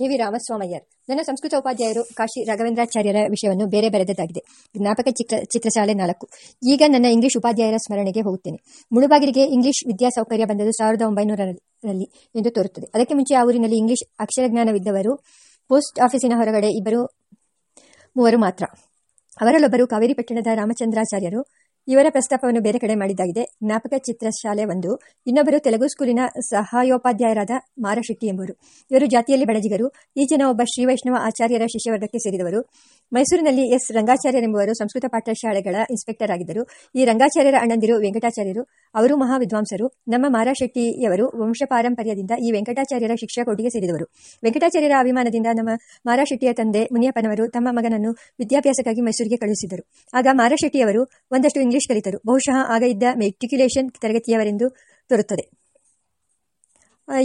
K V Ramaswamayyar. ನನ್ನ ಸಂಸ್ಕೃತ ಉಪಾಧ್ಯಾಯರು ಕಾಶಿ ರಾಘವೇಂದ್ರಾಚಾರ್ಯರ ವಿಷಯವನ್ನು ಬೇರೆ ಬರೆದದ್ದಾಗಿದೆ. ಜ್ಞಾಪಕ ಚಿತ್ರ, ಚಿತ್ರಶಾಲೆ ನಾಲ್ಕು. ಈಗ ನನ್ನ ಇಂಗ್ಲಿಷ್ ಉಪಾಧ್ಯಾಯರ ಸ್ಮರಣೆಗೆ ಹೋಗುತ್ತೇನೆ. ಮುಳುಬಾಗಿಲಿಗೆ ಇಂಗ್ಲಿಷ್ ವಿದ್ಯಾಸೌಕರ್ಯ ಬಂದದ್ದು ಸಾವಿರದ ಒಂಬೈನೂರರಲ್ಲಿ ಎಂದು ತೋರುತ್ತದೆ. ಅದಕ್ಕೆ ಮುಂಚೆ ಆ ಊರಿನಲ್ಲಿ ಇಂಗ್ಲಿಷ್ ಅಕ್ಷರಜ್ಞಾನವಿದ್ದವರು ಪೋಸ್ಟ್ ಆಫೀಸಿನ ಹೊರಗಡೆ ಇಬ್ಬರು, ಮೂವರು ಮಾತ್ರ. ಅವರಲ್ಲೊಬ್ಬರು ಕಾವೇರಿ ಪಟ್ಟಣದ ರಾಮಚಂದ್ರಾಚಾರ್ಯರು ಇವರ ಪ್ರಸ್ತಾಪವನ್ನು ಬೇರೆ ಕಡೆ ಮಾಡಿದ್ದಾಗಿದೆ. ಜ್ಞಾಪಕ ಚಿತ್ರಶಾಲೆ ಒಂದು. ಇನ್ನೊಬ್ಬರು ತೆಲುಗು ಸ್ಕೂಲಿನ ಸಹಾಯೋಪಾಧ್ಯಾಯರಾದ ಮಾರಶೆಟ್ಟಿ ಎಂಬುವರು. ಇವರು ಜಾತಿಯಲ್ಲಿ ಬಡಜಿಗರು ಈ ಜನ ಒಬ್ಬ ಶ್ರೀ ವೈಷ್ಣವ ಆಚಾರ್ಯರ ಶಿಷ್ಯವರ್ಗಕ್ಕೆ ಸೇರಿದವರು. ಮೈಸೂರಿನಲ್ಲಿ ಎಸ್. ರಂಗಾಚಾರ್ಯರೆಂಬುವರು ಸಂಸ್ಕೃತ ಪಾಠಶಾಲೆಗಳ ಇನ್ಸ್ಪೆಕ್ಟರ್ ಆಗಿದ್ದರು. ಈ ರಂಗಾಚಾರ್ಯರ ಅಣ್ಣಂದಿರು ವೆಂಕಟಾಚಾರ್ಯರು. ಅವರು ಮಹಾವಿದ್ವಾಂಸರು ನಮ್ಮ ಮಾರಾಶೆಟ್ಟಿಯವರು ವಂಶ ಪಾರಂಪರ್ಯದಿಂದ ಈ ವೆಂಕಟಾಚಾರ್ಯರ ಶಿಕ್ಷಾ ಕೋಟಿಗೆ ಸೇರಿದವರು. ವೆಂಕಟಾಚಾರ್ಯರ ಅಭಿಮಾನದಿಂದ ನಮ್ಮ ಮಾರಾಶೆಟ್ಟಿಯ ತಂದೆ ಮುನಿಯಪ್ಪನವರು ತಮ್ಮ ಮಗನನ್ನು ವಿದ್ಯಾಭ್ಯಾಸಕ್ಕಾಗಿ ಮೈಸೂರಿಗೆ ಕಳುಹಿಸಿದರು. ಆಗ ಮಾರಾಶೆಟ್ಟಿಯವರು ಒಂದಷ್ಟು ಇಂಗ್ಲಿಷ್ ಕಲಿತರು ಬಹುಶಃ ಆಗ ಇದ್ದ ಮೆಟ್ರಿಕ್ಯುಲೇಷನ್ ತರಗತಿಯವರೆಂದು ತೋರುತ್ತದೆ.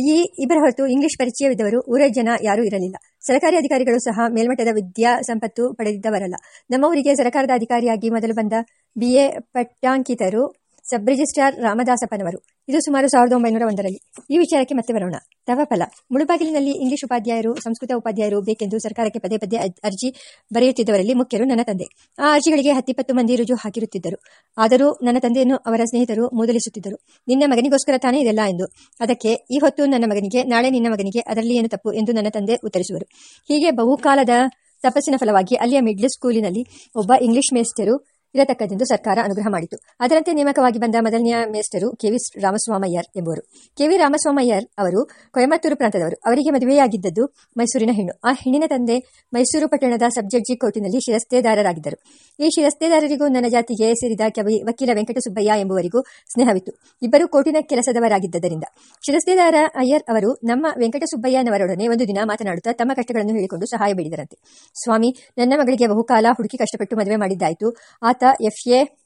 ಈ ಇಬ್ಬರ ಹೊರತು ಇಂಗ್ಲಿಷ್ ಪರಿಚಯವಿದ್ದವರು ಊರ ಜನ ಯಾರೂ ಇರಲಿಲ್ಲ. ಸರ್ಕಾರಿ ಅಧಿಕಾರಿಗಳು ಸಹ ಮೇಲ್ಮಟ್ಟದ ವಿದ್ಯಾ ಸಂಪತ್ತು ಪಡೆದಿದ್ದವರಲ್ಲ. ನಮ್ಮ ಊರಿಗೆ ಸರ್ಕಾರದ ಅಧಿಕಾರಿಯಾಗಿ ಮೊದಲು ಬಂದ ಬಿ ಎ ಪಟ್ಟಾಂಕಿತರು ಸಬ್ ರಿಜಿಸ್ಟ್ರಾರ್ ರಾಮದಾಸಪ್ಪನವರು. ಇದು ಸುಮಾರು ಸಾವಿರದ ಒಂಬೈನೂರ ಒಂದರಲ್ಲಿ. ಈ ವಿಚಾರಕ್ಕೆ ಮತ್ತೆ ಬರೋಣ. ತವಫಲ ಮುಳುಬಾಗಿಲಿನಲ್ಲಿ ಇಂಗ್ಲಿಷ್ ಉಪಾಧ್ಯಾಯರು, ಸಂಸ್ಕೃತ ಉಪಾಧ್ಯಾಯರು ಬೇಕೆಂದು ಸರ್ಕಾರಕ್ಕೆ ಪದೇ ಪದೇ ಅರ್ಜಿ ಬರೆಯುತ್ತಿದ್ದವರಲ್ಲಿ ಮುಖ್ಯರು ನನ್ನ ತಂದೆ. ಆ ಅರ್ಜಿಗಳಿಗೆ ಹತ್ತಿಪ್ಪತ್ತು ಮಂದಿ ರುಜು ಹಾಕಿರುತ್ತಿದ್ದರು. ಆದರೂ ನನ್ನ ತಂದೆಯನ್ನು ಅವರ ಸ್ನೇಹಿತರು ಮೂದಲಿಸುತ್ತಿದ್ದರು. ನಿನ್ನ ಮಗನಿಗೋಸ್ಕರ ತಾನೇ ಇದೆಲ್ಲ ಎಂದು. ಅದಕ್ಕೆ, ಈ ಹೊತ್ತು ನನ್ನ ಮಗನಿಗೆ, ನಾಳೆ ನಿನ್ನ ಮಗನಿಗೆ ಅದರಲ್ಲಿ ಏನು ತಪ್ಪು ಎಂದು ನನ್ನ ತಂದೆ ಉತ್ತರಿಸುವರು. ಹೀಗೆ ಬಹುಕಾಲದ ತಪಸ್ಸಿನ ಫಲವಾಗಿ ಅಲ್ಲಿಯ ಮಿಡ್ಲ್ ಸ್ಕೂಲಿನಲ್ಲಿ ಒಬ್ಬ ಇಂಗ್ಲಿಷ್ ಮೇಸ್ಟರು ಇರತಕ್ಕದೆಂದು ಸರ್ಕಾರ ಅನುಗ್ರಹ ಮಾಡಿತು. ಅದರಂತೆ ನೇಮಕವಾಗಿ ಬಂದ ಮೊದಲನೆಯ ಮೇಸ್ಟರು ಕೆವಿ ರಾಮಸ್ವಾಮಯ್ಯರ್ ಎಂಬುವರು. ಕೆವಿ ರಾಮಸ್ವಾಮಯ್ಯರ್ ಅವರು ಕೊಯಮತ್ತೂರು ಪ್ರಾಂತದವರು. ಅವರಿಗೆ ಮದುವೆಯಾಗಿದ್ದದ್ದು ಮೈಸೂರಿನ ಹೆಣ್ಣು. ಆ ಹೆಣ್ಣಿನ ತಂದೆ ಮೈಸೂರು ಪಟ್ಟಣದ ಸಬ್ಜೆಕ್ಟ್ ಜಡ್ಜಿ ಕೋರ್ಟಿನಲ್ಲಿ ಶಿರಸ್ತೇದಾರರಾಗಿದ್ದರು. ಈ ಶಿರಸ್ತೇದಾರರಿಗೂ ನನ್ನ ಜಾತಿಗೆ ಸೇರಿದ ಕವಿ ವಕೀಲ ವೆಂಕಟಸುಬ್ಬಯ್ಯ ಎಂಬುವರಿಗೂ ಸ್ನೇಹವಿತ್ತು. ಇಬ್ಬರು ಕೋರ್ಟಿನ ಕೆಲಸದವರಾಗಿದ್ದರಿಂದ. ಶಿರಸ್ತೇದಾರ ಅಯ್ಯರ್ ಅವರು ನಮ್ಮ ವೆಂಕಟಸುಬ್ಬಯ್ಯನವರೊಡನೆ ಒಂದು ದಿನ ಮಾತನಾಡುತ್ತಾ ತಮ್ಮ ಕಷ್ಟಗಳನ್ನು ಹೇಳಿಕೊಂಡು ಸಹಾಯ ಬೇಡಿದರಂತೆ. ಸ್ವಾಮಿ, ನನ್ನ ಮಗಳಿಗೆ ಬಹುಕಾಲ ಹುಡುಕಿ ಕಷ್ಟಪಟ್ಟು ಮದುವೆ ಮಾಡಿದ್ದಾಯಿತು. ಆತ ಎಫ್ ಎ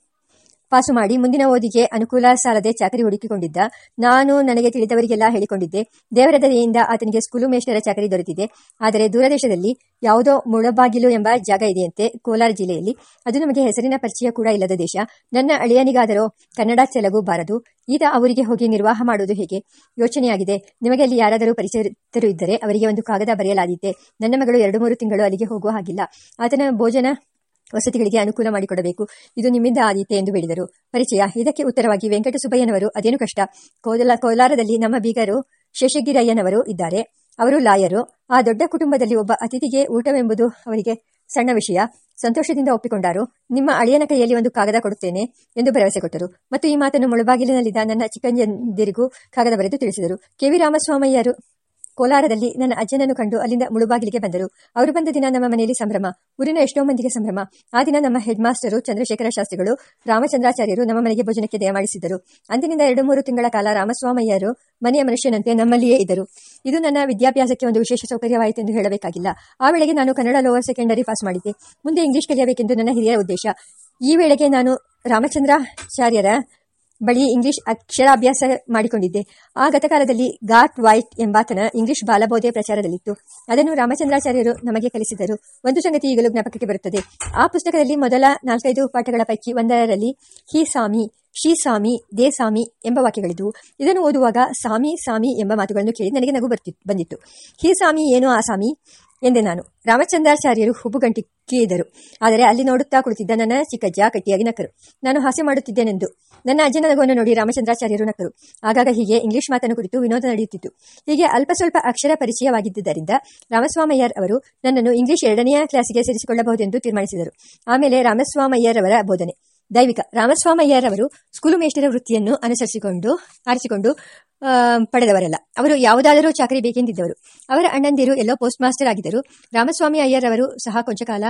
ಪಾಸು ಮಾಡಿ ಮುಂದಿನ ಓದಿಗೆ ಅನುಕೂಲ ಸಾಲದೆ ಚಾಕರಿ ಹುಡುಕಿಕೊಂಡಿದ್ದ. ನಾನು ನನಗೆ ತಿಳಿದವರಿಗೆಲ್ಲ ಹೇಳಿಕೊಂಡಿದ್ದೆ. ದೇವರ ದಯೆಯಿಂದ ಆತನಿಗೆ ಸ್ಕೂಲು ಮೇಷ್ಟರ ಚಾಕರಿ ದೊರೆತಿದೆ. ಆದರೆ ದೂರದೇಶದಲ್ಲಿ ಯಾವುದೋ ಮುಳಬಾಗಿಲು ಎಂಬ ಜಾಗ ಇದೆಯಂತೆ ಕೋಲಾರ ಜಿಲ್ಲೆಯಲ್ಲಿ. ಅದು ನಮಗೆ ಹೆಸರಿನ ಪರಿಚಯ ಕೂಡ ಇಲ್ಲದ ದೇಶ. ನನ್ನ ಅಳಿಯನಿಗಾದರೂ ಕನ್ನಡ ತೆಲುಗು ಬಾರದು. ಈತ ಅವರಿಗೆ ಹೋಗಿ ನಿರ್ವಾಹ ಮಾಡುವುದು ಹೇಗೆ? ಯೋಚನೆಯಾಗಿದೆ. ನಿಮಗೆ ಅಲ್ಲಿ ಯಾರಾದರೂ ಪರಿಚಯರು ಇದ್ದರೆ ಅವರಿಗೆ ಒಂದು ಕಾಗದ ಬರೆಯಲಾದೀತೆ. ನನ್ನ ಮಗಳು ಎರಡು ಮೂರು ತಿಂಗಳು ಅಲ್ಲಿಗೆ ಹೋಗುವ ಹಾಗಿಲ್ಲ. ಆತನ ಭೋಜನ ವಸತಿಗಳಿಗೆ ಅನುಕೂಲ ಮಾಡಿಕೊಡಬೇಕು. ಇದು ನಿಮ್ಮಿಂದ ಆದೀತೆ ಎಂದು ಹೇಳಿದರು. ಪರಿಚಯ. ಇದಕ್ಕೆ ಉತ್ತರವಾಗಿ ವೆಂಕಟಸುಬ್ಬಯ್ಯನವರು, ಅದೇನು ಕಷ್ಟ. ಕೋಲ ಕೋಲಾರದಲ್ಲಿ ನಮ್ಮ ಬೀಗರು ಶೇಷಗಿರಯ್ಯನವರು ಇದ್ದಾರೆ. ಅವರು ಲಾಯರು. ಆ ದೊಡ್ಡ ಕುಟುಂಬದಲ್ಲಿ ಒಬ್ಬ ಅತಿಥಿಗೆ ಊಟವೆಂಬುದು ಅವರಿಗೆ ಸಣ್ಣ ವಿಷಯ. ಸಂತೋಷದಿಂದ ಒಪ್ಪಿಕೊಂಡರು. ನಿಮ್ಮ ಅಳಿಯನ ಕೈಯಲ್ಲಿ ಒಂದು ಕಾಗದ ಕೊಡುತ್ತೇನೆ ಎಂದು ಭರವಸೆ ಕೊಟ್ಟರು. ಮತ್ತು ಈ ಮಾತನ್ನು ಮುಳುಬಾಗಿಲಿನಲ್ಲಿದ್ದ ನನ್ನ ಚಿಕ್ಕಂಜಂದಿರಿಗೂ ಕಾಗದ ಬರೆದು ತಿಳಿಸಿದರು. ಕೆವಿ ರಾಮಸ್ವಾಮಯ್ಯರು ಕೋಲಾರದಲ್ಲಿ ನನ್ನ ಅಜ್ಜನನ್ನು ಕಂಡು ಅಲ್ಲಿಂದ ಮುಳುಬಾಗಿಲಿಗೆ ಬಂದರು. ಅವರು ಬಂದ ದಿನ ನಮ್ಮ ಮನೆಯಲ್ಲಿ ಸಂಭ್ರಮ, ಊರಿನ ಎಷ್ಟೋ ಮಂದಿಗೆ ಸಂಭ್ರಮ. ಆ ದಿನ ನಮ್ಮ ಹೆಡ್ ಮಾಸ್ಟರು ಚಂದ್ರಶೇಖರ ಶಾಸ್ತ್ರಿಗಳು, ರಾಮಚಂದ್ರಾಚಾರ್ಯರು ನಮ್ಮ ಮನೆಗೆ ಭೋಜನಕ್ಕೆ ದಯಮಾಡಿಸಿದರು ಅಂದಿನಿಂದ ಎರಡು ಮೂರು ತಿಂಗಳ ಕಾಲ ರಾಮಸ್ವಾಮಯ್ಯರು ಮನೆಯ ಮನುಷ್ಯನಂತೆ ನಮ್ಮಲ್ಲಿಯೇ ಇದ್ದರು. ಇದು ನನ್ನ ವಿದ್ಯಾಭ್ಯಾಸಕ್ಕೆ ಒಂದು ವಿಶೇಷ ಸೌಕರ್ಯವಾಯಿತು ಎಂದು ಹೇಳಬೇಕಾಗಿಲ್ಲ. ಆ ವೇಳೆಗೆ ನಾನು ಕನ್ನಡ ಲೋವರ್ ಸೆಕೆಂಡರಿ ಪಾಸ್ ಮಾಡಿದ್ದೆ. ಮುಂದೆ ಇಂಗ್ಲಿಷ್ ಕಲಿಯಬೇಕೆಂದು ನನ್ನ ಹಿರಿಯ ಉದ್ದೇಶ. ಈ ವೇಳೆಗೆ ನಾನು ರಾಮಚಂದ್ರಾಚಾರ್ಯರ ಬಳಿ ಇಂಗ್ಲಿಷ್ ಅಕ್ಷರಾಭ್ಯಾಸ ಮಾಡಿಕೊಂಡಿದ್ದೆ. ಆ ಗತಕಾಲದಲ್ಲಿ ಗಾಟ್ ವೈಟ್ ಎಂಬಾತನ ಇಂಗ್ಲಿಷ್ ಬಾಲಬೋಧೆ ಪ್ರಚಾರದಲ್ಲಿತ್ತು. ಅದನ್ನು ರಾಮಚಂದ್ರಾಚಾರ್ಯರು ನಮಗೆ ಕಲಿಸಿದರು. ಒಂದು ಸಂಗತಿ ಈಗಲೂ ಜ್ಞಾಪಕಕ್ಕೆ ಬರುತ್ತದೆ. ಆ ಪುಸ್ತಕದಲ್ಲಿ ಮೊದಲ ನಾಲ್ಕೈದು ಪಾಠಗಳ ಪೈಕಿ ಒಂದರಲ್ಲಿ ಹಿ ಸಾಮಿ ಶ್ರೀ ಸ್ವಾಮಿ, ದೇ ಸಾಮಿ ಎಂಬ ವಾಕ್ಯಗಳಿದ್ದವು ಇದನ್ನು ಓದುವಾಗ ಸಾಮಿ ಸಾಮಿ ಎಂಬ ಮಾತುಗಳನ್ನು ಕೇಳಿ ನನಗೆ ನಗು ಬರ್ತಿ, ಬಂದಿತ್ತು. ಹಿ ಸ್ವಾಮಿ ಏನು ಆ ಸಾಮಿ ಎಂದೆ ನಾನು. ರಾಮಚಂದ್ರಾಚಾರ್ಯರು ಹುಬ್ಬುಗಂಟಿಕ್ಕಿದರು ಆದರೆ ಅಲ್ಲಿ ನೋಡುತ್ತಾ ಕುಳಿತಿದ್ದ ನನ್ನ ಚಿಕ್ಕಜ್ಜ ಕಟ್ಟಿಯಾಗಿ ನಕರು ನಾನು ಹಾಸ್ಯ ಮಾಡುತ್ತಿದ್ದೇನೆಂದು. ನನ್ನ ಅಜ್ಜನ ನಗುವನ್ನು ನೋಡಿ ರಾಮಚಂದ್ರಾಚಾರ್ಯರು ನಕರು ಆಗಾಗ ಹೀಗೆ ಇಂಗ್ಲಿಷ್ ಮಾತನ್ನು ಕುರಿತು ವಿನೋದ ನಡೆಯುತ್ತಿತ್ತು. ಹೀಗೆ ಅಲ್ಪ ಸ್ವಲ್ಪ ಅಕ್ಷರ ಪರಿಚಯವಾಗಿದ್ದರಿಂದ ರಾಮಸ್ವಾಮಯ್ಯರ್ ಅವರು ನನ್ನನ್ನು ಇಂಗ್ಲಿಷ್ ಎರಡನೆಯ ಕ್ಲಾಸಿಗೆ ಸೇರಿಸಿಕೊಳ್ಳಬಹುದೆಂದು ತೀರ್ಮಾನಿಸಿದರು. ಆಮೇಲೆ ರಾಮಸ್ವಾಮಯ್ಯರವರ ಬೋಧನೆ. ದೈವಿಕ. ರಾಮಸ್ವಾಮಯ್ಯರವರು ಸ್ಕೂಲು ಮೇಷ್ಟರ ವೃತ್ತಿಯನ್ನು ಅನುಸರಿಸಿಕೊಂಡು, ಆರಿಸಿಕೊಂಡು ಪಡೆದವರಲ್ಲ. ಅವರು ಯಾವುದಾದರೂ ಚಾಕರಿ ಬೇಕೆಂದಿದ್ದವರು. ಅವರ ಅಣ್ಣಂದಿರು ಎಲ್ಲೋ ಪೋಸ್ಟ್ ಮಾಸ್ಟರ್ ಆಗಿದ್ದರು. ರಾಮಸ್ವಾಮಿ ಅಯ್ಯರ್ ಅವರು ಸಹ ಕೊಂಚ ಕಾಲ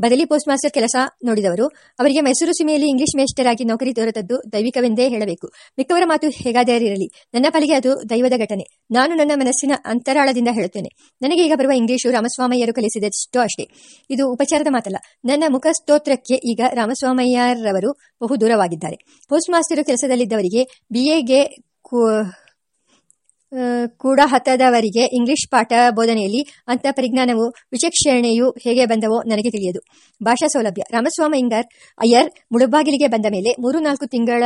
ಬದಲಿ ಪೋಸ್ಟ್ ಮಾಸ್ಟರ್ ಕೆಲಸ ನೋಡಿದವರು. ಅವರಿಗೆ ಮೈಸೂರು ಸೀಮೆಯಲ್ಲಿ ಇಂಗ್ಲಿಷ್ ಮೇಸ್ಟರ್ ಆಗಿ ನೌಕರಿ ದೊರೆತದ್ದು ದೈವಿಕವೆಂದೇ ಹೇಳಬೇಕು. ಮಿಕ್ಕವರ ಮಾತು ಹೇಗಾದರಿರಲಿ ನನ್ನ ಪಾಲಿಗೆ ಅದು ದೈವದ ಘಟನೆ. ನಾನು ನನ್ನ ಮನಸ್ಸಿನ ಅಂತರಾಳದಿಂದ ಹೇಳುತ್ತೇನೆ. ನನಗೆ ಈಗ ಬರುವ ಇಂಗ್ಲಿಷು ರಾಮಸ್ವಾಮಯ್ಯರು ಕಲಿಸಿದಷ್ಟು ಅಷ್ಟೇ. ಇದು ಉಪಚಾರದ ಮಾತಲ್ಲ. ನನ್ನ ಮುಖ ಸ್ತೋತ್ರಕ್ಕೆ ಈಗ ರಾಮಸ್ವಾಮಯ್ಯರವರು ಬಹು ದೂರವಾಗಿದ್ದಾರೆ. ಪೋಸ್ಟ್ ಮಾಸ್ಟರ್ ಕೆಲಸದಲ್ಲಿದ್ದವರಿಗೆ ಬಿಎಗೆ ಕೂಡ ಹತ್ತದವರಿಗೆ ಇಂಗ್ಲಿಷ್ ಪಾಠ ಬೋಧನೆಯಲ್ಲಿ ಅಂತ ಪರಿಜ್ಞಾನವು, ವಿಚಕ್ಷಣೆಯು ಹೇಗೆ ಬಂದವೋ ನನಗೆ ತಿಳಿಯದು. ಭಾಷಾ ಸೌಲಭ್ಯ. ರಾಮಸ್ವಾಮಿಂಗರ್ ಅಯ್ಯರ್ ಮುಳುಬಾಗಿಲಿಗೆ ಬಂದ ಮೇಲೆ ಮೂರು ನಾಲ್ಕು ತಿಂಗಳ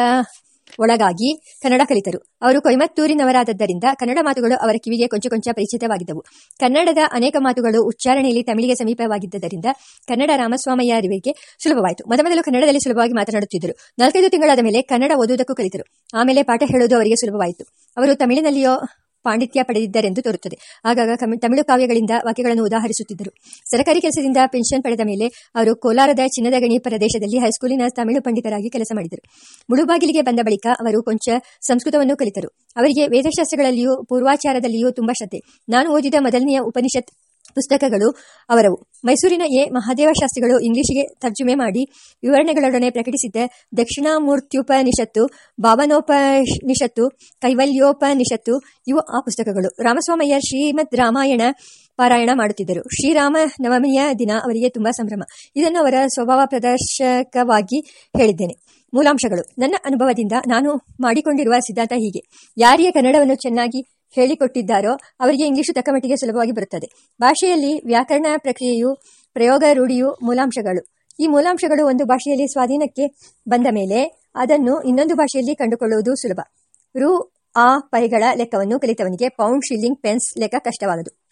ಒಳಗಾಗಿ ಕನ್ನಡ ಕಲಿತರು. ಅವರು ಕೊಯಮತ್ತೂರಿನವರಾದದ್ದರಿಂದ ಕನ್ನಡ ಮಾತುಗಳು ಅವರ ಕಿವಿಗೆ ಕೊಂಚ ಕೊಂಚ ಪರಿಚಿತವಾಗಿದ್ದವು. ಕನ್ನಡದ ಅನೇಕ ಮಾತುಗಳು ಉಚ್ಚಾರಣೆಯಲ್ಲಿ ತಮಿಳಿಗೆ ಸಮೀಪವಾಗಿದ್ದರಿಂದ ಕನ್ನಡ ರಾಮಸ್ವಾಮಯ್ಯರಿಗೆ ಸುಲಭವಾಯಿತು. ಮೊದಮೊದಲು ಕನ್ನಡದಲ್ಲಿ ಸುಲಭವಾಗಿ ಮಾತನಾಡುತ್ತಿದ್ದರು. ನಾಲ್ಕೈದು ತಿಂಗಳಾದ ಮೇಲೆ ಕನ್ನಡ ಓದುವುದಕ್ಕೂ ಕಲಿತರು. ಆಮೇಲೆ ಪಾಠ ಹೇಳುವುದು ಅವರಿಗೆ ಸುಲಭವಾಯಿತು. ಅವರು ತಮಿಳಿನಲ್ಲಿಯೋ ಪಾಂಡಿತ್ಯ ಪಡೆದಿದ್ದರೆಂದು ತೋರುತ್ತದೆ. ಆಗಾಗ ತಮಿಳು ಕಾವ್ಯಗಳಿಂದ ವಾಕ್ಯಗಳನ್ನು ಉದಾಹರಿಸುತ್ತಿದ್ದರು. ಸರ್ಕಾರಿ ಕೆಲಸದಿಂದ ಪೆನ್ಷನ್ ಪಡೆದ ಮೇಲೆ ಅವರು ಕೋಲಾರದ ಚಿನ್ನದ ಗಣಿ ಪ್ರದೇಶದಲ್ಲಿ ಹೈಸ್ಕೂಲಿನ ತಮಿಳು ಪಂಡಿತರಾಗಿ ಕೆಲಸ ಮಾಡಿದರು. ಮುಳುಬಾಗಿಲಿಗೆ ಬಂದ ಬಳಿಕ ಅವರು ಕೊಂಚ ಸಂಸ್ಕೃತವನ್ನು ಕಲಿತರು. ಅವರಿಗೆ ವೇದಶಾಸ್ತ್ರಗಳಲ್ಲಿಯೂ ಪೂರ್ವಾಚಾರದಲ್ಲಿಯೂ ತುಂಬಾ ಶ್ರದ್ಧೆ. ನಾನು ಓದಿದ ಮೊದಲನೆಯ ಉಪನಿಷತ್ ಪುಸ್ತಕಗಳು ಅವರವು. ಮೈಸೂರಿನ ಎ. ಮಹಾದೇವ ಶಾಸ್ತ್ರಿಗಳು ಇಂಗ್ಲಿಷಿಗೆ ತರ್ಜುಮೆ ಮಾಡಿ ವಿವರಣೆಗಳೊಡನೆ ಪ್ರಕಟಿಸಿದ್ದ ದಕ್ಷಿಣಾಮೂರ್ತ್ಯುಪನಿಷತ್ತು, ಭಾವನೋಪನಿಷತ್ತು, ಕೈವಲ್ಯೋಪನಿಷತ್ತು, ಇವು ಆ ಪುಸ್ತಕಗಳು. ರಾಮಸ್ವಾಮಯ್ಯ ಶ್ರೀಮದ್ ರಾಮಾಯಣ ಪಾರಾಯಣ ಮಾಡುತ್ತಿದ್ದರು. ಶ್ರೀರಾಮ ನವಮಿಯ ದಿನ ಅವರಿಗೆ ತುಂಬಾ ಸಂಭ್ರಮ. ಇದನ್ನು ಅವರ ಸ್ವಭಾವ ಪ್ರದರ್ಶಕವಾಗಿ ಹೇಳಿದ್ದೇನೆ. ಮೂಲಾಂಶಗಳು. ನನ್ನ ಅನುಭವದಿಂದ ನಾನು ಮಾಡಿಕೊಂಡಿರುವ ಸಿದ್ಧಾಂತ ಹೀಗೆ. ಯಾರಿಗೆ ಕನ್ನಡವನ್ನು ಚೆನ್ನಾಗಿ ಹೇಳಿಕೊಟ್ಟಿದ್ದಾರೋ ಅವರಿಗೆ ಇಂಗ್ಲಿಷು ತಕ್ಕಮಟ್ಟಿಗೆ ಸುಲಭವಾಗಿ ಬರುತ್ತದೆ. ಭಾಷೆಯಲ್ಲಿ ವ್ಯಾಕರಣ ಪ್ರಕ್ರಿಯೆಯು ಪ್ರಯೋಗ ರೂಢಿಯು ಮೂಲಾಂಶಗಳು. ಈ ಮೂಲಾಂಶಗಳು ಒಂದು ಭಾಷೆಯಲ್ಲಿ ಸ್ವಾಧೀನಕ್ಕೆ ಬಂದ ಮೇಲೆ ಅದನ್ನು ಇನ್ನೊಂದು ಭಾಷೆಯಲ್ಲಿ ಕಂಡುಕೊಳ್ಳುವುದು ಸುಲಭ. ರು, ಆ, ಪೈಗಳ ಲೆಕ್ಕವನ್ನು ಕಲಿತವನಿಗೆ ಪೌಂಡ್, ಶಿಲ್ಲಿಂಗ್, ಪೆನ್ಸ್ ಲೆಕ್ಕ ಕಷ್ಟವಾಗದು.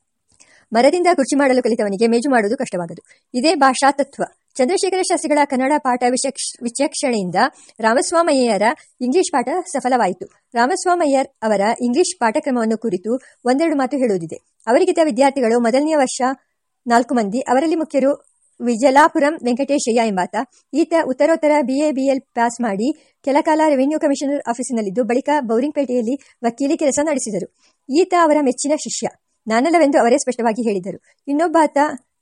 ಮರದಿಂದ ಕುರ್ಚಿ ಮಾಡಲು ಕಲಿತವನಿಗೆ ಮೇಜು ಮಾಡುವುದು ಕಷ್ಟವಾಗದು ಇದೇ ಭಾಷಾ ತತ್ವ ಚಂದ್ರಶೇಖರ ಶಾಸ್ತ್ರಿಗಳ ಕನ್ನಡ ಪಾಠ ವಿಚಕ್ಷ ವಿಚಕ್ಷಣೆಯಿಂದ ರಾಮಸ್ವಾಮಯ್ಯರ ಇಂಗ್ಲಿಷ್ ಪಾಠ ಸಫಲವಾಯಿತು. ರಾಮಸ್ವಾಮಯ್ಯರ್ ಅವರ ಇಂಗ್ಲಿಷ್ ಪಾಠಕ್ರಮವನ್ನು ಕುರಿತು ಒಂದೆರಡು ಮಾತು ಹೇಳುವುದಿದೆ. ಅವರಿಗಿದ್ದ ವಿದ್ಯಾರ್ಥಿಗಳು ಮೊದಲನೆಯ ವರ್ಷ ನಾಲ್ಕು ಮಂದಿ, ಅವರಲ್ಲಿ ಮುಖ್ಯರು ವಿಜಲಾಪುರಂ ವೆಂಕಟೇಶಯ್ಯ ಎಂಬಾತ. ಈತ ಉತ್ತರೋತ್ತರ ಬಿಎ ಬಿಎಲ್ ಪಾಸ್ ಮಾಡಿ ಕೆಲಕಾಲ ರೆವಿನ್ಯೂ ಕಮಿಷನರ್ ಆಫೀಸಿನಲ್ಲಿದ್ದು ಬಳಿಕ ಬೌರಿಂಗ್ಪೇಟೆಯಲ್ಲಿ ವಕೀಲಿ ಕೆಲಸ ನಡೆಸಿದರು. ಈತ ಅವರ ಮೆಚ್ಚಿನ ಶಿಷ್ಯ. ನಾನಲ್ಲವೆಂದು ಅವರೇ ಸ್ಪಷ್ಟವಾಗಿ ಹೇಳಿದರು. ಇನ್ನೊಬ್ಬಾತ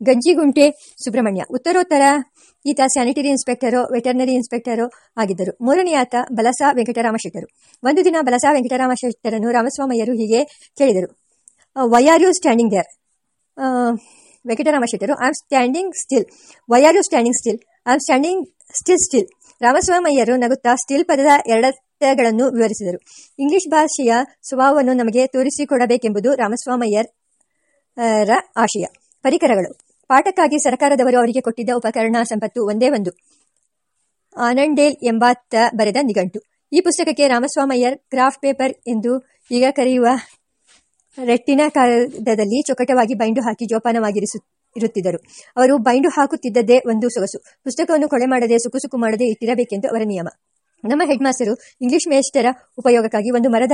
ಗಂಜಿಗುಂಟೆ ಸುಬ್ರಹ್ಮಣ್ಯ. ಉತ್ತರೋತ್ತರ ಈತ ಸ್ಯಾನಿಟರಿ ಇನ್ಸ್ಪೆಕ್ಟರೋ, ವೆಟರ್ನರಿ ಇನ್ಸ್ಪೆಕ್ಟರೋ ಆಗಿದ್ದರು. ಮೂರನೆಯಾತ ಬಲಸಾ ವೆಂಕಟರಾಮ ಶೆಟ್ಟರು ಒಂದು ದಿನ ಬಲಸಾ ವೆಂಕಟರಾಮ ಶೆಟ್ಟರನ್ನು ರಾಮಸ್ವಾಮಯ್ಯರು ಹೀಗೆ ಕೇಳಿದರು. Why are you standing there Venkatarama ಶೆಟ್ಟರು I am standing still why are you standing still I am standing still still ರಾಮಸ್ವಾಮಯ್ಯರು ನಗುತ್ತಾ ಸ್ಟಿಲ್ ಪದದ ಎರಡರ್ಥಗಳನ್ನು ವಿವರಿಸಿದರು. ಇಂಗ್ಲಿಷ್ ಭಾಷೆಯ ಸ್ವಭಾವವನ್ನು ನಮಗೆ ತೋರಿಸಿಕೊಡಬೇಕೆಂಬುದು ರಾಮಸ್ವಾಮಯ್ಯರ್ ರ ಆಶಯ. ಪರಿಕರಗಳು. ಪಾಠಕ್ಕಾಗಿ ಸರ್ಕಾರದವರು ಅವರಿಗೆ ಕೊಟ್ಟಿದ್ದ ಉಪಕರಣ ಸಂಪತ್ತು ಒಂದೇ ಒಂದು. ಆನಂಡೇಲ್ ಎಂಬಾತ ಬರೆದ ನಿಘಂಟು. ಈ ಪುಸ್ತಕಕ್ಕೆ ರಾಮಸ್ವಾಮಯ್ಯರ್ ಕ್ರಾಫ್ಟ್ ಪೇಪರ್ ಎಂದು ಈಗ ಕರೆಯುವ ರೆಟ್ಟಿನ ಕಾಗದದಲ್ಲಿ ಚೊಕಟವಾಗಿ ಬೈಂಡು ಹಾಕಿ ಜೋಪಾನವಾಗಿರಿಸು, ಇರುತ್ತಿದ್ದರು. ಅವರು ಬೈಂಡು ಹಾಕುತ್ತಿದ್ದದ್ದೇ ಒಂದು ಸೊಗಸು. ಪುಸ್ತಕವನ್ನು ಕೊಳೆ ಮಾಡದೆ ಸುಕುಸುಕು ಸುಕು ಮಾಡದೆ ಇಟ್ಟಿರಬೇಕೆಂದು ಅವರ ನಿಯಮ. ನಮ್ಮ ಹೆಡ್ ಮಾಸ್ಟರು ಇಂಗ್ಲಿಷ್ ಮೇಸ್ಟರ ಉಪಯೋಗಕ್ಕಾಗಿ ಒಂದು ಮರದ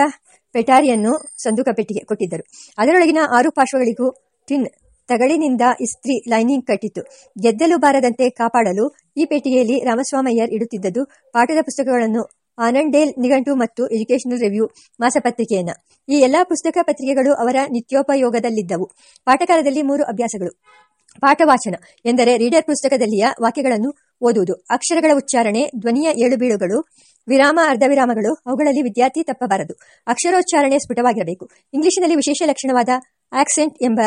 ಪೆಟಾರಿಯನ್ನು ಸಂದೂಕ ಪೆಟ್ಟಿಗೆ ಕೊಟ್ಟಿದ್ದರು. ಅದರೊಳಗಿನ ಆರು ಪಾರ್ಶ್ವಗಳಿಗೂ ಟಿನ್ ತಗಡಿನಿಂದ ಇಸ್ತ್ರಿ ಲೈನಿಂಗ್ ಕಟ್ಟಿತ್ತು. ಗೆದ್ದಲು ಬಾರದಂತೆ ಕಾಪಾಡಲು ಈ ಪೆಟ್ಟಿಗೆಯಲ್ಲಿ ರಾಮಸ್ವಾಮಯ್ಯರ್ ಇಡುತ್ತಿದ್ದದ್ದು ಪಾಠದ ಪುಸ್ತಕಗಳನ್ನು ಆನಂಡೇಲ್ ನಿಘಂಟು ಮತ್ತು ಎಜುಕೇಷನಲ್ ರಿವ್ಯೂ ಮಾಸಪತ್ರಿಕೆಯನ್ನ. ಈ ಎಲ್ಲಾ ಪುಸ್ತಕ ಪತ್ರಿಕೆಗಳು ಅವರ ನಿತ್ಯೋಪಯೋಗದಲ್ಲಿದ್ದವು. ಪಾಠಕಾಲದಲ್ಲಿ ಮೂರು ಅಭ್ಯಾಸಗಳು. ಪಾಠವಾಚನ ಎಂದರೆ ರೀಡರ್ ಪುಸ್ತಕದಲ್ಲಿಯ ವಾಕ್ಯಗಳನ್ನು ಓದುವುದು. ಅಕ್ಷರಗಳ ಉಚ್ಚಾರಣೆ, ಧ್ವನಿಯ ಏಳುಬೀಳುಗಳು ವಿರಾಮ ಅರ್ಧವಿರಾಮಗಳು ಅವುಗಳಲ್ಲಿ ವಿದ್ಯಾರ್ಥಿ ತಪ್ಪಬಾರದು. ಅಕ್ಷರೋಚ್ಚಾರಣೆ ಸ್ಫುಟವಾಗಿರಬೇಕು. ಇಂಗ್ಲಿಷಿನಲ್ಲಿ ವಿಶೇಷ ಲಕ್ಷಣವಾದ ಆಕ್ಸೆಂಟ್ ಎಂಬ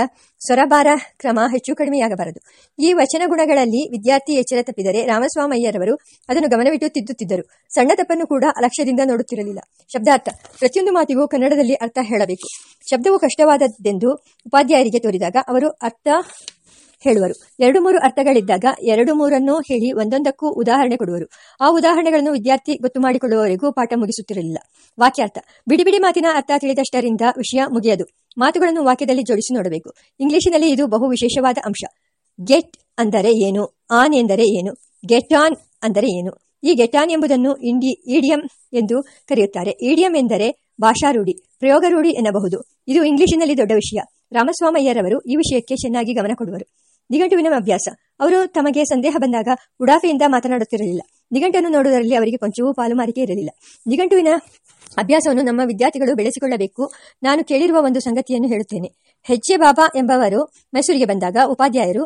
ಸ್ವರಭಾರ ಕ್ರಮ ಹೆಚ್ಚು ಕಡಿಮೆಯಾಗಬಾರದು. ಈ ವಚನ ಗುಣಗಳಲ್ಲಿ ವಿದ್ಯಾರ್ಥಿ ಎಚ್ಚರ ತಪ್ಪಿದರೆ ರಾಮಸ್ವಾಮಯ್ಯರವರು ಅದನ್ನು ಗಮನವಿಟ್ಟು ತಿದ್ದುತ್ತಿದ್ದರು. ಸಣ್ಣ ತಪ್ಪನ್ನು ಕೂಡ ಅಲಕ್ಷ್ಯದಿಂದ ನೋಡುತ್ತಿರಲಿಲ್ಲ. ಶಬ್ದಾರ್ಥ. ಪ್ರತಿಯೊಂದು ಮಾತಿಗೂ ಕನ್ನಡದಲ್ಲಿ ಅರ್ಥ ಹೇಳಬೇಕು. ಶಬ್ದವು ಕಷ್ಟವಾದದ್ದೆಂದು ಉಪಾಧ್ಯಾಯರಿಗೆ ತೋರಿದಾಗ ಅವರು ಅರ್ಥ ಹೇಳುವರು. ಎರಡು ಮೂರು ಅರ್ಥಗಳಿದ್ದಾಗ ಎರಡು ಮೂರನ್ನು ಹೇಳಿ ಒಂದೊಂದಕ್ಕೂ ಉದಾಹರಣೆ ಕೊಡುವರು. ಆ ಉದಾಹರಣೆಗಳನ್ನು ವಿದ್ಯಾರ್ಥಿ ಗೊತ್ತು ಮಾಡಿಕೊಳ್ಳುವವರೆಗೂ ಪಾಠ ಮುಗಿಸುತ್ತಿರಲಿಲ್ಲ. ವಾಕ್ಯಾರ್ಥ. ಬಿಡಿ ಬಿಡಿ ಮಾತಿನ ಅರ್ಥ ತಿಳಿದಷ್ಟರಿಂದ ವಿಷಯ ಮುಗಿಯದು. ಮಾತುಗಳನ್ನು ವಾಕ್ಯದಲ್ಲಿ ಜೋಡಿಸಿ ನೋಡಬೇಕು. ಇಂಗ್ಲಿಷಿನಲ್ಲಿ ಇದು ಬಹು ವಿಶೇಷವಾದ ಅಂಶ. ಗೆಟ್ ಅಂದರೆ ಏನು? ಆನ್ ಎಂದರೆ ಏನು? ಗೆಟ್ ಆನ್ ಅಂದರೆ ಏನು? ಈ ಗೆಟ್ ಆನ್ ಎಂಬುದನ್ನು ಇಂಡಿ, ಇಡಿಯಂ ಎಂದು ಕರೆಯುತ್ತಾರೆ. ಇಡಿಯಂ ಎಂದರೆ ಭಾಷಾ ರೂಢಿ, ಪ್ರಯೋಗ ರೂಢಿ ಎನ್ನಬಹುದು. ಇದು ಇಂಗ್ಲಿಷಿನಲ್ಲಿ ದೊಡ್ಡ ವಿಷಯ. ರಾಮಸ್ವಾಮಯ್ಯರವರು ಈ ವಿಷಯಕ್ಕೆ ಚೆನ್ನಾಗಿ ಗಮನ ಕೊಡುವರು. ನಿಘಂಟುವಿನ ಅಭ್ಯಾಸ. ಅವರು ತಮಗೆ ಸಂದೇಹ ಬಂದಾಗ ಉಡಾಫೆಯಿಂದ ಮಾತನಾಡುತ್ತಿರಲಿಲ್ಲ. ನಿಘಂಟನ್ನು ನೋಡುವುದರಲ್ಲಿ ಅವರಿಗೆ ಕೊಂಚವೂ ಪಾಲುಮಾರಿಕೆ ಇರಲಿಲ್ಲ. ನಿಘಂಟುವಿನ ಅಭ್ಯಾಸವನ್ನು ನಮ್ಮ ವಿದ್ಯಾರ್ಥಿಗಳು ಬೆಳೆಸಿಕೊಳ್ಳಬೇಕು. ನಾನು ಕೇಳಿರುವ ಒಂದು ಸಂಗತಿಯನ್ನು ಹೇಳುತ್ತೇನೆ. ಹೆಜ್ಜೆ ಬಾಬಾ ಎಂಬವರು ಮೈಸೂರಿಗೆ ಬಂದಾಗ ಉಪಾಧ್ಯಾಯರು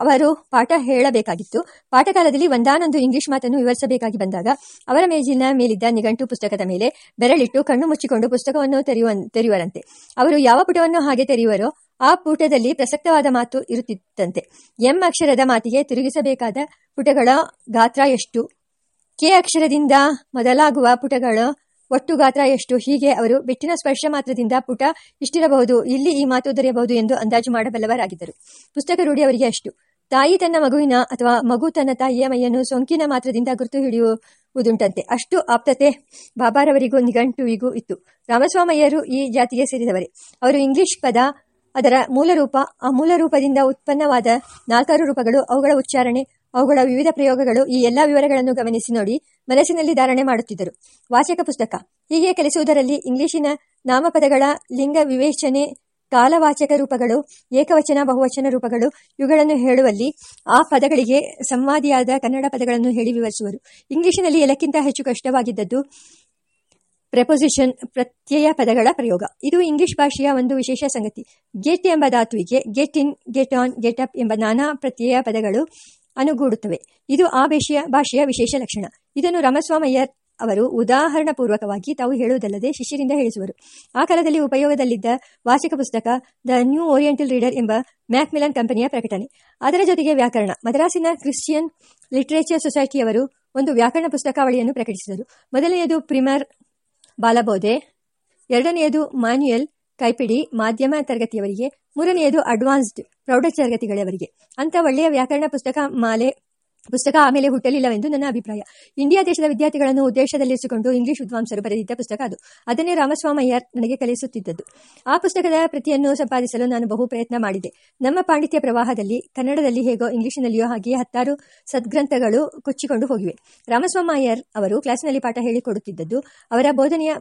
ಅವರು ಪಾಠ ಹೇಳಬೇಕಾಗಿತ್ತು. ಪಾಠಕಾಲದಲ್ಲಿ ಒಂದಾನೊಂದು ಇಂಗ್ಲಿಷ್ ಮಾತನ್ನು ವಿವರಿಸಬೇಕಾಗಿ ಬಂದಾಗ ಅವರ ಮೇಜಿನ ಮೇಲಿದ್ದ ನಿಘಂಟು ಪುಸ್ತಕದ ಮೇಲೆ ಬೆರಳಿಟ್ಟು ಕಣ್ಣು ಮುಚ್ಚಿಕೊಂಡು ಪುಸ್ತಕವನ್ನು ತೆರೆಯುವ, ತೆರೆಯುವರಂತೆ. ಅವರು ಯಾವ ಪುಟವನ್ನು ಹಾಗೆ ತೆರೆಯುವರೋ ಆ ಪುಟದಲ್ಲಿ ಪ್ರಸಕ್ತವಾದ ಮಾತು ಇರುತ್ತಿತ್ತಂತೆ. ಎಂ ಅಕ್ಷರದ ಮಾತಿಗೆ ತಿರುಗಿಸಬೇಕಾದ ಪುಟಗಳ ಗಾತ್ರ ಎಷ್ಟು? ಕೆ ಅಕ್ಷರದಿಂದ ಮೊದಲಾಗುವ ಪುಟಗಳ ಒಟ್ಟು ಗಾತ್ರ ಎಷ್ಟು? ಹೀಗೆ ಅವರು ಬೆಟ್ಟಿನ ಸ್ಪರ್ಶ ಮಾತ್ರದಿಂದ ಪುಟ ಇಷ್ಟಿರಬಹುದು. ಇಲ್ಲಿ ಈ ಮಾತು ದೊರೆಯಬಹುದು ಎಂದು ಅಂದಾಜು ಮಾಡಬಲ್ಲವರಾಗಿದ್ದರು. ಪುಸ್ತಕ ರೂಢಿ ಅವರಿಗೆ ಅಷ್ಟು. ತಾಯಿ ತನ್ನ ಮಗುವಿನ ಅಥವಾ ಮಗು ತನ್ನ ತಾಯಿಯ ಮೈಯನ್ನು ಸೋಂಕಿನ ಮಾತ್ರದಿಂದ ಗುರುತು ಹಿಡಿಯುವುದುಂಟಂತೆ. ಅಷ್ಟು ಆಪ್ತತೆ ಬಾಬಾರವರಿಗೂ ನಿಘಂಟುವಿಗೂ ಇತ್ತು. ರಾಮಸ್ವಾಮಯ್ಯರು ಈ ಜಾತಿಗೆ ಸೇರಿದವರೇ. ಅವರು ಇಂಗ್ಲಿಷ್ ಪದ ಅದರ ಮೂಲರೂಪ, ಆ ಮೂಲ ರೂಪದಿಂದ ಉತ್ಪನ್ನವಾದ ನಾಲ್ಕಾರು ರೂಪಗಳು, ಅವುಗಳ ಉಚ್ಚಾರಣೆ, ಅವುಗಳ ವಿವಿಧ ಪ್ರಯೋಗಗಳು ಈ ಎಲ್ಲ ವಿವರಗಳನ್ನು ಗಮನಿಸಿ ನೋಡಿ ಮನಸ್ಸಿನಲ್ಲಿ ಧಾರಣೆ ಮಾಡುತ್ತಿದ್ದರು. ವಾಚಕ ಪುಸ್ತಕ. ಹೀಗೆ ಕಲಿಸುವುದರಲ್ಲಿ ಇಂಗ್ಲಿಶಿನ ನಾಮಪದಗಳ ಲಿಂಗ ವಿವೇಚನೆ, ಕಾಲವಾಚಕ ರೂಪಗಳು, ಏಕವಚನ, ಬಹುವಚನ ರೂಪಗಳು, ಇವುಗಳನ್ನು ಹೇಳುವಲ್ಲಿ ಆ ಪದಗಳಿಗೆ ಸಂವಾದಿಯಾದ ಕನ್ನಡ ಪದಗಳನ್ನು ಹೇಳಿ ವಿವರಿಸುವರು. ಇಂಗ್ಲಿಶಿನಲ್ಲಿ ಎಲ್ಲಕ್ಕಿಂತ ಹೆಚ್ಚು ಕಷ್ಟವಾಗಿದ್ದದ್ದು ಪ್ರೆಪೊಸಿಷನ್ ಪ್ರತ್ಯಯ ಪದಗಳ ಪ್ರಯೋಗ. ಇದು ಇಂಗ್ಲಿಷ್ ಭಾಷೆಯ ಒಂದು ವಿಶೇಷ ಸಂಗತಿ. ಗೆಟ್ ಎಂಬ ಧಾತುವಿಗೆ get in get on get up ಎಂಬ ನಾನಾ ಪ್ರತ್ಯಯ ಪದಗಳು ಅನುಗೂಡುತ್ತವೆ. ಇದು ಆ ಭಾಷೆಯ ಭಾಷೆಯ ವಿಶೇಷ ಲಕ್ಷಣ. ಇದನ್ನು ರಾಮಸ್ವಾಮಯ್ಯರ್ ಅವರು ಉದಾಹರಣಪೂರ್ವಕವಾಗಿ ತಾವು ಹೇಳುವುದಲ್ಲದೆ ಶಿಷ್ಯರಿಂದ ಹೇಳಿಸುವರು. ಆ ಕಾಲದಲ್ಲಿ ಉಪಯೋಗದಲ್ಲಿದ್ದ ವಾರ್ಷಿಕ ಪುಸ್ತಕ ದ ನ್ಯೂ ಓರಿಯೆಂಟಲ್ ರೀಡರ್ ಎಂಬ ಮ್ಯಾಕ್ಮಿಲನ್ ಕಂಪನಿಯ ಪ್ರಕಟಣೆ. ಅದರ ಜೊತೆಗೆ ವ್ಯಾಕರಣ. ಮದ್ರಾಸಿನ ಕ್ರಿಶ್ಚಿಯನ್ ಲಿಟರೇಚರ್ ಸೊಸೈಟಿಯವರು ಒಂದು ವ್ಯಾಕರಣ ಪುಸ್ತಕಾವಳಿಯನ್ನು ಪ್ರಕಟಿಸಿದರು. ಮೊದಲನೆಯದು ಪ್ರಿಮರ್ ಬಾಲಬೋಧೆ. ಎರಡನೆಯದು ಮಾನ್ಯುಯಲ್ ಕೈಪಿಡಿ ಮಾಧ್ಯಮ ತರಗತಿಯವರಿಗೆ. ಮೂರನೆಯದು ಅಡ್ವಾನ್ಸ್ಡ್ ಪ್ರೌಢ ತರಗತಿಗಳವರಿಗೆ. ಅಂತ ಒಳ್ಳೆಯ ವ್ಯಾಕರಣ ಪುಸ್ತಕ ಮಾಲೆ ಪುಸ್ತಕ ಆಮೇಲೆ ಹುಟ್ಟಲಿಲ್ಲವೆಂದು ನನ್ನ ಅಭಿಪ್ರಾಯ. ಇಂಡಿಯಾ ದೇಶದ ವಿದ್ಯಾರ್ಥಿಗಳನ್ನು ಉದ್ದೇಶದಲ್ಲಿರಿಸಿಕೊಂಡು ಇಂಗ್ಲಿಷ್ ವಿದ್ವಾಂಸರು ಬರೆದಿದ್ದ ಪುಸ್ತಕ ಅದು. ಅದನ್ನೇ ರಾಮಸ್ವಾಮಯ್ಯರ್ ನನಗೆ ಕಲಿಸುತ್ತಿದ್ದದ್ದು. ಆ ಪುಸ್ತಕದ ಪ್ರತಿಯನ್ನು ಸಂಪಾದಿಸಲು ನಾನು ಬಹು ಪ್ರಯತ್ನ ಮಾಡಿದೆ. ನಮ್ಮ ಪಾಂಡಿತ್ಯ ಪ್ರವಾಹದಲ್ಲಿ, ಕನ್ನಡದಲ್ಲಿ ಹೇಗೋ ಇಂಗ್ಲಿಷಿನಲ್ಲಿಯೋ ಹಾಗೆಯೇ ಹತ್ತಾರು ಸದ್ಗ್ರಂಥಗಳು ಕೊಚ್ಚಿಕೊಂಡು ಹೋಗಿವೆ. ರಾಮಸ್ವಾಮಯ್ಯರ್ ಅವರು ಕ್ಲಾಸಿನಲ್ಲಿ ಪಾಠ ಹೇಳಿಕೊಡುತ್ತಿದ್ದದ್ದು ಅವರ ಬೋಧನೆಯ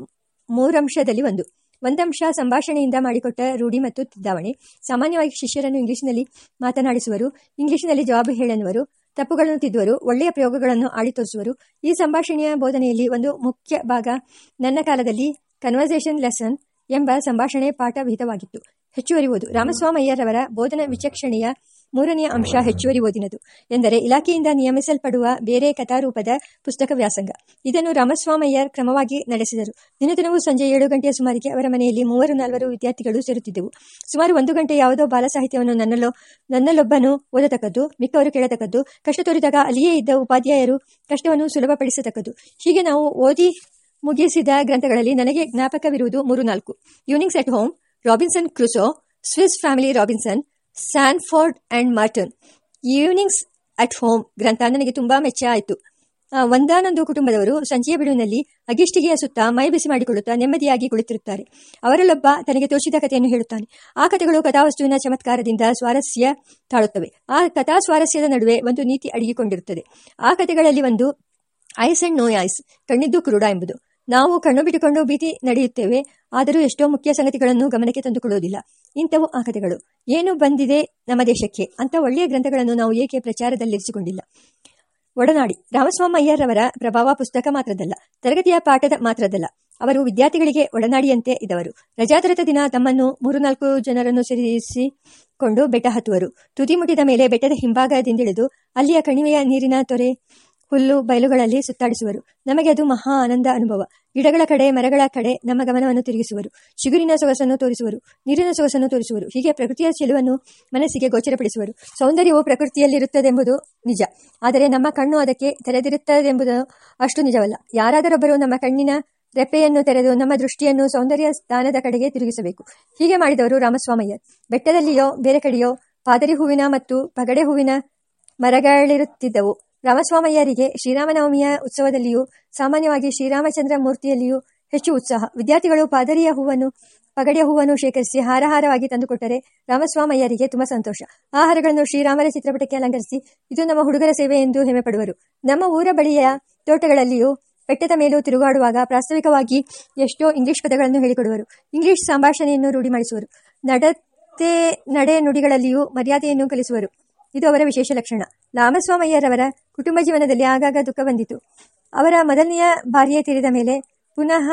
ಮೂರಂಶದಲ್ಲಿ ಒಂದು. ಒಂದಂಶ ಸಂಭಾಷಣೆಯಿಂದ ಮಾಡಿಕೊಟ್ಟ ರೂಢಿ ಮತ್ತು ತಿದ್ದಾವಣೆ. ಸಾಮಾನ್ಯವಾಗಿ ಶಿಷ್ಯರನ್ನು ಇಂಗ್ಲಿಷ್ನಲ್ಲಿ ಮಾತನಾಡಿಸುವರು, ಇಂಗ್ಲಿಷ್ನಲ್ಲಿ ಜವಾಬು ಹೇಳನುವರು ತಪ್ಪುಗಳನ್ನು ತಿದ್ದುವರು, ಒಳ್ಳೆಯ ಪ್ರಯೋಗಗಳನ್ನು ಆಳಿ ತೋರಿಸುವರು ಈ ಸಂಭಾಷಣೆಯ ಬೋಧನೆಯಲ್ಲಿ ಒಂದು ಮುಖ್ಯ ಭಾಗ ನನ್ನ ಕಾಲದಲ್ಲಿ ಕನ್ವರ್ಸೇಷನ್ ಲೆಸನ್ ಎಂಬ ಸಂಭಾಷಣೆ ಪಾಠ ವಿಹಿತವಾಗಿತ್ತು. ಹೆಚ್ಚುವರಿ ಓದು ರಾಮಸ್ವಾಮಯ್ಯರವರ ಬೋಧನಾ ವಿಚಕ್ಷಣೆಯ ಮೂರನೆಯ ಅಂಶ ಹೆಚ್ಚುವರಿ ಓದಿನದು. ಎಂದರೆ ಇಲಾಖೆಯಿಂದ ನಿಯಮಿಸಲ್ಪಡುವ ಬೇರೆ ಕಥಾರೂಪದ ಪುಸ್ತಕ ವ್ಯಾಸಂಗ. ಇದನ್ನು ರಾಮಸ್ವಾಮಯ್ಯರ್ ಕ್ರಮವಾಗಿ ನಡೆಸಿದರು. ದಿನದಿನವೂ ಸಂಜೆ ಏಳು ಗಂಟೆಯ ಸುಮಾರಿಗೆ ಅವರ ಮನೆಯಲ್ಲಿ ಮೂವರು ನಾಲ್ವರು ವಿದ್ಯಾರ್ಥಿಗಳು ಸೇರುತ್ತಿದ್ದೆವು. ಸುಮಾರು ಒಂದು ಗಂಟೆ ಯಾವುದೋ ಬಾಲ ಸಾಹಿತ್ಯವನ್ನು ನನ್ನಲ್ಲೋ ನನ್ನಲ್ಲೊಬ್ಬನು ಓದತಕ್ಕದ್ದು ಮಿಕ್ಕವರು ಕೇಳತಕ್ಕದ್ದು ಕಷ್ಟ ತೋರಿದಾಗ ಅಲ್ಲಿಯೇ ಇದ್ದ ಉಪಾಧ್ಯಾಯರು ಕಷ್ಟವನ್ನು ಸುಲಭಪಡಿಸತಕ್ಕದ್ದು. ಹೀಗೆ ನಾವು ಓದಿ ಮುಗಿಸಿದ ಗ್ರಂಥಗಳಲ್ಲಿ ನನಗೆ ಜ್ಞಾಪಕವಿರುವುದು ಮೂರು ನಾಲ್ಕು. Evenings at home Robinson Crusoe Swiss Family Robinson Sandford and Merton. Evenings at home ಗ್ರಂಥ ನನಗೆ ತುಂಬಾ ಮೆಚ್ಚ ಆಯಿತು ಒಂದಾನೊಂದು ಕುಟುಂಬದವರು ಸಂಜೆಯ ಬಿಡುವಿನಲ್ಲಿ ಅಗಿಷ್ಟಿಗೆಯ ಸುತ್ತ ಮೈ ಬಿಸಿ ಮಾಡಿಕೊಳ್ಳುತ್ತಾ ನೆಮ್ಮದಿಯಾಗಿ ಕುಳಿತಿರುತ್ತಾರೆ. ಅವರಲ್ಲೊಬ್ಬ ತನಗೆ ತೋಚಿದ ಕಥೆಯನ್ನು ಹೇಳುತ್ತಾನೆ. ಆ ಕಥೆಗಳು ಕಥಾವಸ್ತುವಿನ ಚಮತ್ಕಾರದಿಂದ ಸ್ವಾರಸ್ಯ ತಾಳುತ್ತವೆ. ಆ ಕಥಾ ಸ್ವಾರಸ್ಯದ ನಡುವೆ ಒಂದು ನೀತಿ ಅಡಗಿಕೊಂಡಿರುತ್ತದೆ. ಆ ಕಥೆಗಳಲ್ಲಿ ಒಂದು ಐಸ್ ಅಂಡ್ ನೋ ಐಸ್, ಕಣ್ಣಿದ್ದು ಕುರುಡ ಎಂಬುದು. ನಾವು ಕಣ್ಣು ಬಿಟ್ಟುಕೊಂಡು ಭೀತಿ ನಡೆಯುತ್ತೇವೆ. ಆದರೂ ಎಷ್ಟೋ ಮುಖ್ಯ ಸಂಗತಿಗಳನ್ನು ಗಮನಕ್ಕೆ ತಂದುಕೊಳ್ಳುವುದಿಲ್ಲ. ಇಂಥವು ಆ ಕಥೆಗಳು. ಏನು ಬಂದಿದೆ ನಮ್ಮ ದೇಶಕ್ಕೆ? ಅಂತ ಒಳ್ಳೆಯ ಗ್ರಂಥಗಳನ್ನು ನಾವು ಏಕೆ ಪ್ರಚಾರದಲ್ಲಿರಿಸಿಕೊಂಡಿಲ್ಲ? ಒಡನಾಡಿ. ರಾಮಸ್ವಾಮಯ್ಯರವರ ಪ್ರಭಾವ ಪುಸ್ತಕ ಮಾತ್ರದಲ್ಲ ತರಗತಿಯ ಪಾಠದ ಮಾತ್ರದಲ್ಲ ಅವರು ವಿದ್ಯಾರ್ಥಿಗಳಿಗೆ ಒಡನಾಡಿಯಂತೆ ಇದ್ದವರು. ರಜಾತರತ ದಿನ ತಮ್ಮನ್ನು ಮೂರು ನಾಲ್ಕು ಜನರನ್ನು ಸೇರಿಸಿಕೊಂಡು ಬೆಟ್ಟ ಹತ್ತುವರು. ತುದಿ ಮುಟ್ಟಿದ ಮೇಲೆ ಬೆಟ್ಟದ ಹಿಂಭಾಗದಿಂದಿಳಿದು ಅಲ್ಲಿಯ ಕಣಿವೆಯ ನೀರಿನ ತೊರೆ ಹುಲ್ಲು ಬಯಲುಗಳಲ್ಲಿ ಸುತ್ತಾಡಿಸುವರು. ನಮಗೆ ಅದು ಮಹಾ ಆನಂದ ಅನುಭವ. ಗಿಡಗಳ ಕಡೆ, ಮರಗಳ ಕಡೆ ನಮ್ಮ ಗಮನವನ್ನು ತಿರುಗಿಸುವರು. ಚಿಗುರಿನ ಸೊಗಸನ್ನು ತೋರಿಸುವರು. ನೀರಿನ ಸೊಗಸನ್ನು ತೋರಿಸುವರು. ಹೀಗೆ ಪ್ರಕೃತಿಯ ಚೆಲುವನ್ನು ಮನಸ್ಸಿಗೆ ಗೋಚರಪಡಿಸುವರು. ಸೌಂದರ್ಯವು ಪ್ರಕೃತಿಯಲ್ಲಿರುತ್ತದೆಂಬುದು ನಿಜ. ಆದರೆ ನಮ್ಮ ಕಣ್ಣು ಅದಕ್ಕೆ ತೆರೆದಿರುತ್ತದೆಂಬುದು ಅಷ್ಟು ನಿಜವಲ್ಲ. ಯಾರಾದರೊಬ್ಬರು ನಮ್ಮ ಕಣ್ಣಿನ ರೆಪ್ಪೆಯನ್ನು ತೆರೆದು ನಮ್ಮ ದೃಷ್ಟಿಯನ್ನು ಸೌಂದರ್ಯ ಸ್ಥಾನದ ಕಡೆಗೆ ತಿರುಗಿಸಬೇಕು. ಹೀಗೆ ಮಾಡಿದವರು ರಾಮಸ್ವಾಮಯ್ಯರ್ ಬೆಟ್ಟದಲ್ಲಿಯೋ, ಬೇರೆ ಕಡೆಯೋ, ಪಾದರಿ ಹೂವಿನ ಮತ್ತು ಪಗಡೆ ಹೂವಿನ ಮರಗಳಿರುತ್ತಿದ್ದವು. ರಾಮಸ್ವಾಮಯ್ಯರಿಗೆ ಶ್ರೀರಾಮನವಮಿಯ ಉತ್ಸವದಲ್ಲಿಯೂ, ಸಾಮಾನ್ಯವಾಗಿ ಶ್ರೀರಾಮಚಂದ್ರ ಮೂರ್ತಿಯಲ್ಲಿಯೂ ಹೆಚ್ಚು ಉತ್ಸಾಹ. ವಿದ್ಯಾರ್ಥಿಗಳು ಪಾದರಿಯ ಹೂವನ್ನು, ಪಗಡಿಯ ಹೂವನ್ನು ಶೇಖರಿಸಿ ಹಾರಹಾರವಾಗಿ ತಂದುಕೊಟ್ಟರೆ ರಾಮಸ್ವಾಮಯ್ಯರಿಗೆ ತುಂಬಾ ಸಂತೋಷ. ಆಹಾರಗಳನ್ನು ಹಾರಗಳನ್ನು ಶ್ರೀರಾಮರ ಚಿತ್ರಪಟಕ್ಕೆ ಅಲಂಕರಿಸಿ, ಇದು ನಮ್ಮ ಹುಡುಗರ ಸೇವೆ ಎಂದು ಹೆಮ್ಮೆ ಪಡುವರು ನಮ್ಮ ಊರ ಬಳಿಯ ತೋಟಗಳಲ್ಲಿಯೂ ಬೆಟ್ಟದ ಮೇಲೂ ತಿರುಗಾಡುವಾಗ ಪ್ರಾಸ್ತಾವಿಕವಾಗಿ ಎಷ್ಟೋ ಇಂಗ್ಲಿಷ್ ಪದಗಳನ್ನು ಹೇಳಿಕೊಡುವರು. ಇಂಗ್ಲಿಷ್ ಸಂಭಾಷಣೆಯನ್ನು ರೂಢಿ ಮಾಡಿಸುವರು ನಡತೆ, ನಡೆ ನುಡಿಗಳಲ್ಲಿಯೂ ಮರ್ಯಾದೆಯನ್ನು ಕಲಿಸುವರು. ಇದು ಅವರ ವಿಶೇಷ ಲಕ್ಷಣ. ರಾಮಸ್ವಾಮಯ್ಯರವರ ಕುಟುಂಬ ಜೀವನದಲ್ಲಿ ಆಗಾಗ ದುಃಖ ಬಂದಿತು. ಅವರ ಮೊದಲನೆಯ ಭಾರ್ಯೆ ತೀರಿದ ಮೇಲೆ ಪುನಃ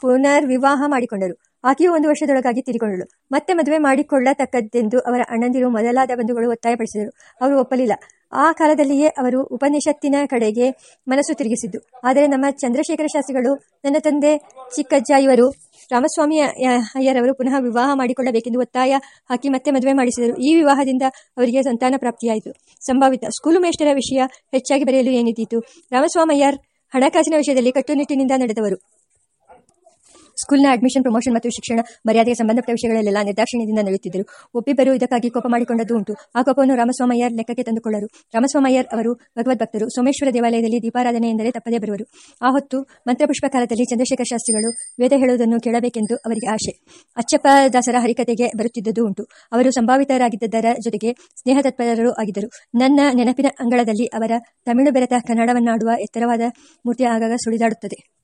ಪುನರ್ ವಿವಾಹ ಮಾಡಿಕೊಂಡರು. ಆಕೆಯು ಒಂದು ವರ್ಷದೊಳಗಾಗಿ ತೀರಿಕೊಂಡಳು. ಮತ್ತೆ ಮದುವೆ ಮಾಡಿಕೊಳ್ಳತಕ್ಕದ್ದೆಂದು ಅವರ ಅಣ್ಣಂದಿರು ಮೊದಲಾದ ಬಂಧುಗಳು ಒತ್ತಾಯಪಡಿಸಿದರು. ಅವರು ಒಪ್ಪಲಿಲ್ಲ. ಆ ಕಾಲದಲ್ಲಿಯೇ ಅವರು ಉಪನಿಷತ್ತಿನ ಕಡೆಗೆ ಮನಸ್ಸು ತಿರುಗಿಸಿದ್ದು. ಆದರೆ ನಮ್ಮ ಚಂದ್ರಶೇಖರ ಶಾಸ್ತ್ರಿಗಳು, ನನ್ನ ತಂದೆ ಚಿಕ್ಕಜ್ಜ ಇವರು ರಾಮಸ್ವಾಮಿ ಅಯ್ಯರವರು ಪುನಃ ವಿವಾಹ ಮಾಡಿಕೊಳ್ಳಬೇಕೆಂದು ಒತ್ತಾಯ ಹಾಕಿ ಮತ್ತೆ ಮದುವೆ ಮಾಡಿಸಿದರು. ಈ ವಿವಾಹದಿಂದ ಅವರಿಗೆ ಸಂತಾನ ಪ್ರಾಪ್ತಿಯಾಯಿತು. ಸಂಭಾವಿತ ಸ್ಕೂಲು ಮೇಷ್ಟರ ವಿಷಯ ಹೆಚ್ಚಾಗಿ ಬರೆಯಲು ಏನಿದ್ದೀತು ರಾಮಸ್ವಾಮಯ್ಯರ್ ಹಣಕಾಸಿನ ವಿಷಯದಲ್ಲಿ ಕಟ್ಟುನಿಟ್ಟಿನಿಂದ ನಡೆದವರು. ಸ್ಕೂಲ್ನ ಅಡ್ಮಿಷನ್ ಪ್ರಮೋಷನ್ ಮತ್ತು ಶಿಕ್ಷಣ ಮರ್ಯಾದೆಗೆ ಸಂಬಂಧಪಟ್ಟ ವಿಷಯಗಳಲ್ಲೆಲ್ಲ ನಿರ್ದಾಕ್ಷಿಣ್ಯದಿಂದ ನಡೆಯುತ್ತಿದ್ದರು. ಒಬ್ಬಿಬ್ಬರು ಇದಕ್ಕಾಗಿ ಕೋಪ ಮಾಡಿಕೊಂಡದ್ದು ಉಂಟು. ಆ ಕೋಪವನ್ನು ರಾಮಸ್ವಾಮಯ್ಯರ್ ಲೆಕ್ಕಕ್ಕೆ ತಂದುಕೊಳ್ಳರು. ರಾಮಸ್ವಾಮಯ್ಯರ್ ಅವರು ಭಗವದ್ಭಕ್ತರು. ಸೋಮೇಶ್ವರ ದೇವಾಲಯದಲ್ಲಿ ದೀಪಾರಾಧನೆ ಎಂದರೆ ತಪ್ಪದೇ ಬರುವರು. ಆ ಹೊತ್ತು ಮಂತ್ರಪುಷ್ಪ ಕಾಲದಲ್ಲಿ ಚಂದ್ರಶೇಖರ ಶಾಸ್ತ್ರಿಗಳು ವೇದ ಹೇಳುವುದನ್ನು ಕೇಳಬೇಕೆಂದು ಅವರಿಗೆ ಆಶೆ. ಅಚ್ಚಪ್ಪ ದಾಸರ ಹರಿಕತೆಗೆ ಬರುತ್ತಿದ್ದುದು ಉಂಟು. ಅವರು ಸಂಭಾವಿತರಾಗಿದ್ದರ ಜೊತೆಗೆ ಸ್ನೇಹ ತತ್ಪರರು ಆಗಿದ್ದರು. ನನ್ನ ನೆನಪಿನ ಅಂಗಳದಲ್ಲಿ ಅವರ ತಮಿಳು ಬೆರೆತ ಕನ್ನಡವನ್ನಾಡುವ ಎತ್ತರವಾದ ಮೂರ್ತಿ ಆಗಾಗ ಸುಳಿದಾಡುತ್ತದೆ.